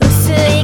Listen.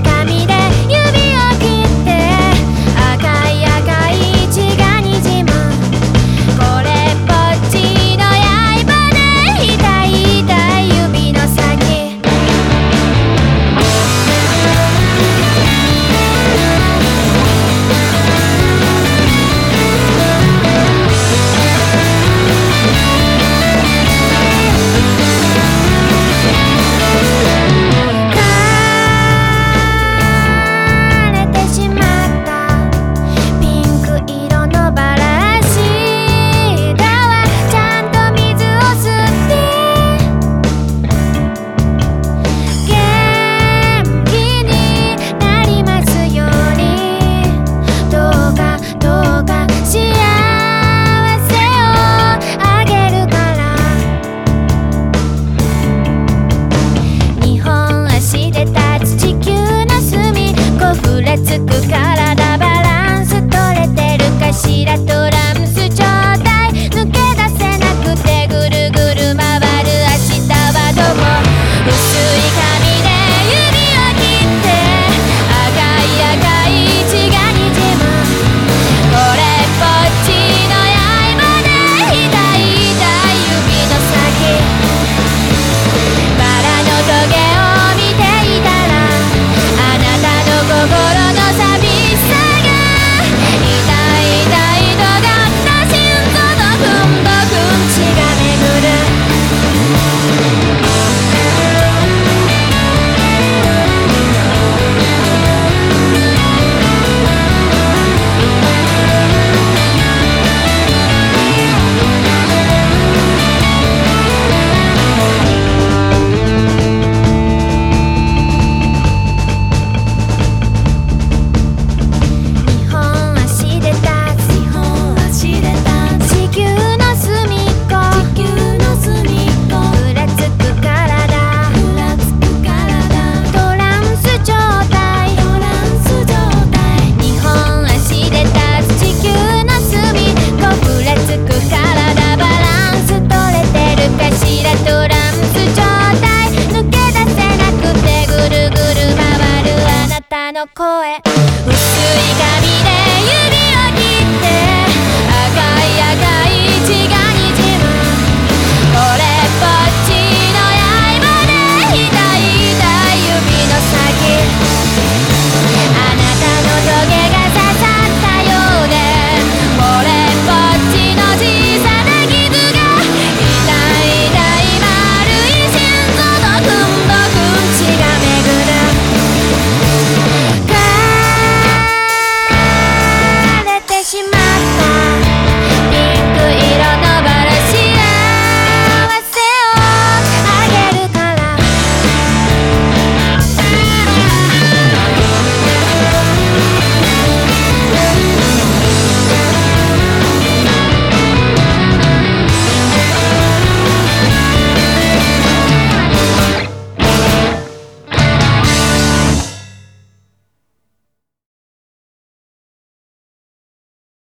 の声。薄い髪で